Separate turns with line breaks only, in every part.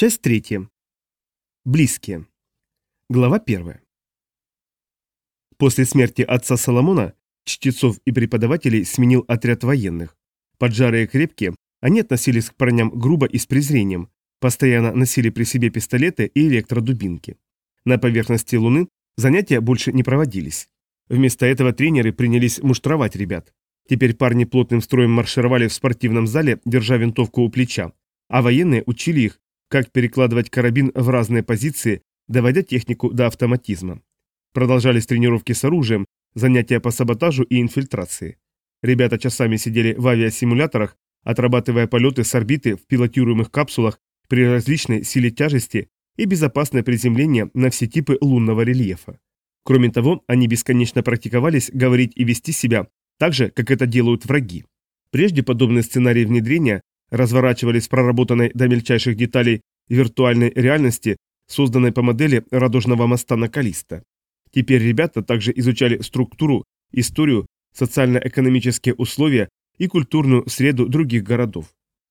Часть третья. Близкие. Глава первая. После смерти отца Соломона чтецов и преподавателей сменил отряд военных. Поджарые крепкие, они относились к парням грубо и с презрением, постоянно носили при себе пистолеты и электродубинки. На поверхности Луны занятия больше не проводились. Вместо этого тренеры принялись муштровать ребят. Теперь парни плотным строем маршировали в спортивном зале, держа винтовку у плеча, а военные учили их, как перекладывать карабин в разные позиции, доводя технику до автоматизма. Продолжались тренировки с оружием, занятия по саботажу и инфильтрации. Ребята часами сидели в авиасимуляторах, отрабатывая полеты с орбиты в пилотируемых капсулах при различной силе тяжести и безопасное приземление на все типы лунного рельефа. Кроме того, они бесконечно практиковались говорить и вести себя так же, как это делают враги. Прежде подобные сценарии внедрения разворачивались в проработанной до мельчайших деталей виртуальной реальности, созданной по модели радужного моста на Калиста. Теперь ребята также изучали структуру, историю, социально-экономические условия и культурную среду других городов.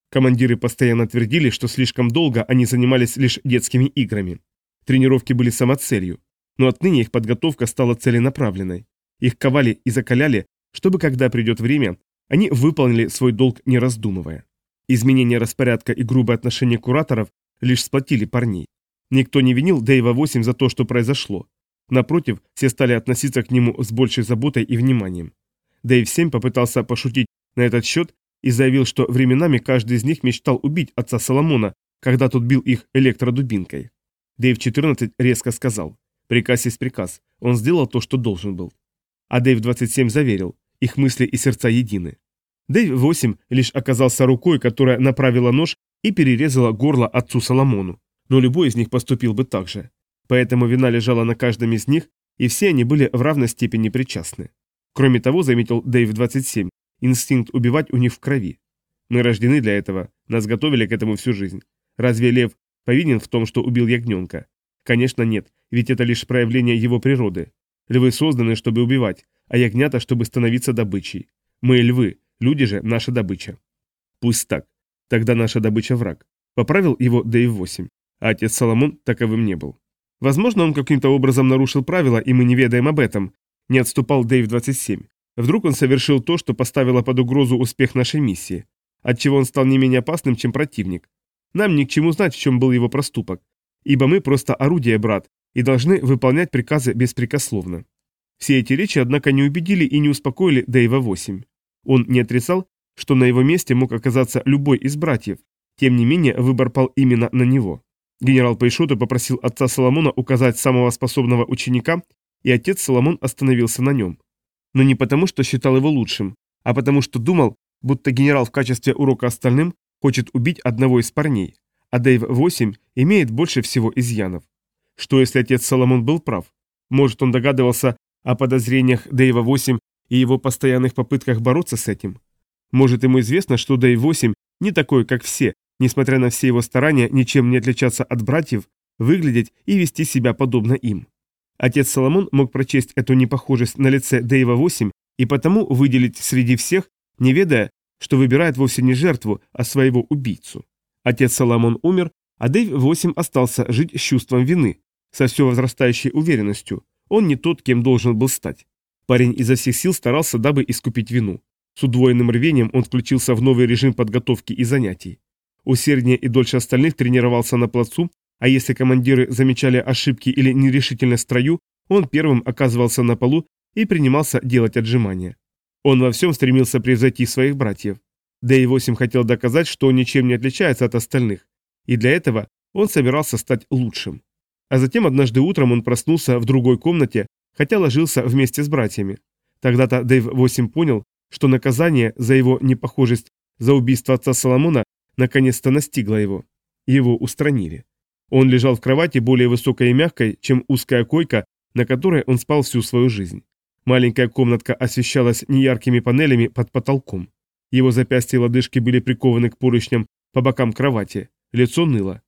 Командиры постоянно твердили, что слишком долго они занимались лишь детскими играми. Тренировки были самоцелью, но отныне их подготовка стала целенаправленной. Их ковали и закаляли, чтобы, когда придет время, они выполнили свой долг, не раздумывая. Изменение распорядка и грубое отношение кураторов лишь сплотили парней. Никто не винил Дэйва-8 за то, что произошло. Напротив, все стали относиться к нему с большей заботой и вниманием. Дэйв-7 попытался пошутить на этот счет и заявил, что временами каждый из них мечтал убить отца Соломона, когда тот бил их электродубинкой. Дэйв-14 резко сказал, приказ есть приказ, он сделал то, что должен был. А Дэйв-27 заверил, их мысли и сердца едины. Дэйв-8 лишь оказался рукой, которая направила нож и перерезала горло отцу Соломону. Но любой из них поступил бы так же. Поэтому вина лежала на каждом из них, и все они были в равной степени причастны. Кроме того, заметил Дэйв-27, инстинкт убивать у них в крови. Мы рождены для этого, нас готовили к этому всю жизнь. Разве лев повинен в том, что убил ягненка? Конечно, нет, ведь это лишь проявление его природы. Львы созданы, чтобы убивать, а ягнята, чтобы становиться добычей. Мы львы, Люди же наша добыча. Пусть так. Тогда наша добыча враг. Поправил его Дэйв-8. А отец Соломон таковым не был. Возможно, он каким-то образом нарушил правила, и мы не ведаем об этом. Не отступал Дэйв-27. Вдруг он совершил то, что поставило под угрозу успех нашей миссии. Отчего он стал не менее опасным, чем противник. Нам ни к чему знать, в чем был его проступок. Ибо мы просто орудие, брат, и должны выполнять приказы беспрекословно. Все эти речи, однако, не убедили и не успокоили Дэйва-8. Он не отрицал, что на его месте мог оказаться любой из братьев, тем не менее выбор пал именно на него. Генерал Пейшоту попросил отца Соломона указать самого способного ученика, и отец Соломон остановился на нем. Но не потому, что считал его лучшим, а потому что думал, будто генерал в качестве урока остальным хочет убить одного из парней, а Дэйв-8 имеет больше всего изъянов. Что если отец Соломон был прав? Может, он догадывался о подозрениях Дэйва-8 и его постоянных попытках бороться с этим. Может, ему известно, что Дэй-8 не такой, как все, несмотря на все его старания ничем не отличаться от братьев, выглядеть и вести себя подобно им. Отец Соломон мог прочесть эту непохожесть на лице Дэйва-8 и потому выделить среди всех, не ведая, что выбирает вовсе не жертву, а своего убийцу. Отец Соломон умер, а Дэйв-8 остался жить с чувством вины, со все возрастающей уверенностью. Он не тот, кем должен был стать. Парень изо всех сил старался, дабы искупить вину. С удвоенным рвением он включился в новый режим подготовки и занятий. Усерднее и дольше остальных тренировался на плацу, а если командиры замечали ошибки или нерешительность в строю, он первым оказывался на полу и принимался делать отжимания. Он во всем стремился превзойти своих братьев. Да и Восемь хотел доказать, что он ничем не отличается от остальных, и для этого он собирался стать лучшим. А затем однажды утром он проснулся в другой комнате, хотя ложился вместе с братьями. Тогда-то Дэйв 8 понял, что наказание за его непохожесть за убийство отца Соломона наконец-то настигло его. Его устранили. Он лежал в кровати более высокой и мягкой, чем узкая койка, на которой он спал всю свою жизнь. Маленькая комнатка освещалась неяркими панелями под потолком. Его запястья и лодыжки были прикованы к поручням по бокам кровати. Лицо ныло.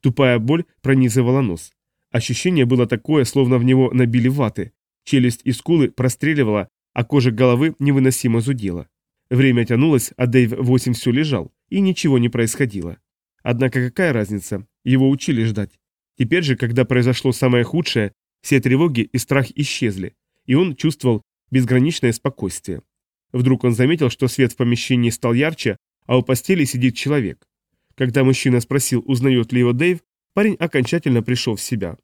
Тупая боль пронизывала нос. Ощущение было такое, словно в него набили ваты, Челюсть и скулы простреливала, а кожа головы невыносимо зудела. Время тянулось, а Дэйв 8 все лежал, и ничего не происходило. Однако какая разница? Его учили ждать. Теперь же, когда произошло самое худшее, все тревоги и страх исчезли, и он чувствовал безграничное спокойствие. Вдруг он заметил, что свет в помещении стал ярче, а у постели сидит человек. Когда мужчина спросил, узнает ли его Дэйв, парень окончательно пришел в себя.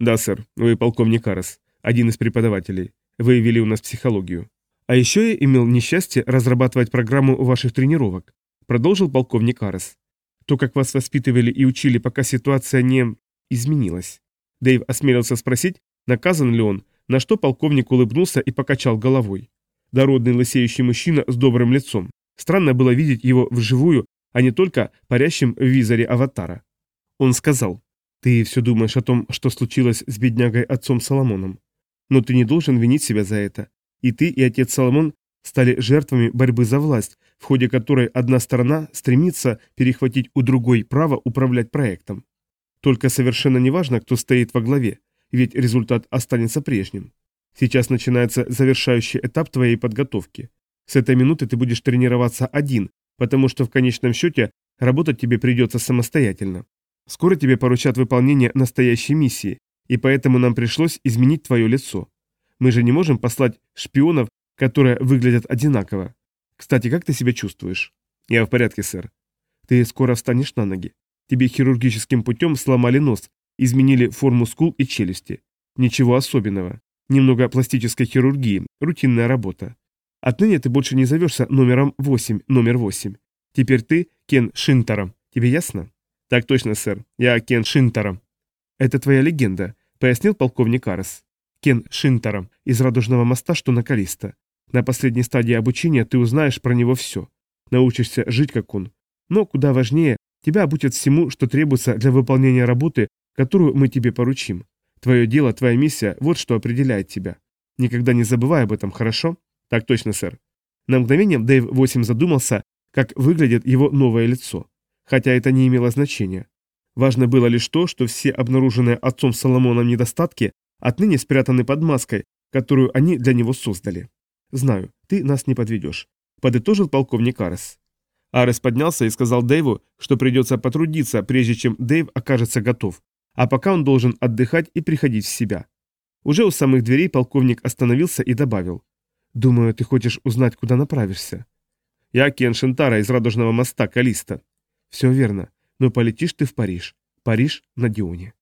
«Да, сэр, вы полковник Карас, один из преподавателей. Вы вели у нас психологию. А еще я имел несчастье разрабатывать программу ваших тренировок», продолжил полковник Карас. «То, как вас воспитывали и учили, пока ситуация не изменилась». Дэйв осмелился спросить, наказан ли он, на что полковник улыбнулся и покачал головой. Дородный лысеющий мужчина с добрым лицом. Странно было видеть его вживую, а не только парящим в визоре аватара. Он сказал, «Ты все думаешь о том, что случилось с беднягой отцом Соломоном. Но ты не должен винить себя за это. И ты, и отец Соломон стали жертвами борьбы за власть, в ходе которой одна сторона стремится перехватить у другой право управлять проектом. Только совершенно неважно, кто стоит во главе, ведь результат останется прежним. Сейчас начинается завершающий этап твоей подготовки. С этой минуты ты будешь тренироваться один, потому что в конечном счете работать тебе придется самостоятельно. Скоро тебе поручат выполнение настоящей миссии, и поэтому нам пришлось изменить твое лицо. Мы же не можем послать шпионов, которые выглядят одинаково. Кстати, как ты себя чувствуешь? Я в порядке, сэр. Ты скоро встанешь на ноги. Тебе хирургическим путем сломали нос, изменили форму скул и челюсти. Ничего особенного. Немного пластической хирургии, рутинная работа. Отныне ты больше не зовешься номером 8, номер 8. Теперь ты Кен Шинтаром. Тебе ясно? Так точно, сэр. Я Кен Шинтаром. Это твоя легенда, пояснил полковник Арес. Кен Шинтаром из Радужного моста, что на Калиста. На последней стадии обучения ты узнаешь про него все. Научишься жить как он. Но куда важнее, тебя обучат всему, что требуется для выполнения работы, которую мы тебе поручим. Твое дело, твоя миссия – вот что определяет тебя. Никогда не забывай об этом, хорошо? Так точно, сэр. На мгновение Дэйв 8 задумался, как выглядит его новое лицо. Хотя это не имело значения. Важно было лишь то, что все обнаруженные отцом Соломоном недостатки отныне спрятаны под маской, которую они для него создали. «Знаю, ты нас не подведешь», – подытожил полковник Арес. Арес поднялся и сказал Дэйву, что придется потрудиться, прежде чем Дэйв окажется готов, а пока он должен отдыхать и приходить в себя. Уже у самых дверей полковник остановился и добавил. «Думаю, ты хочешь узнать, куда направишься?» «Я Кен Шентара из Радужного моста, Калиста». «Все верно, но полетишь ты в Париж. Париж на Дионе».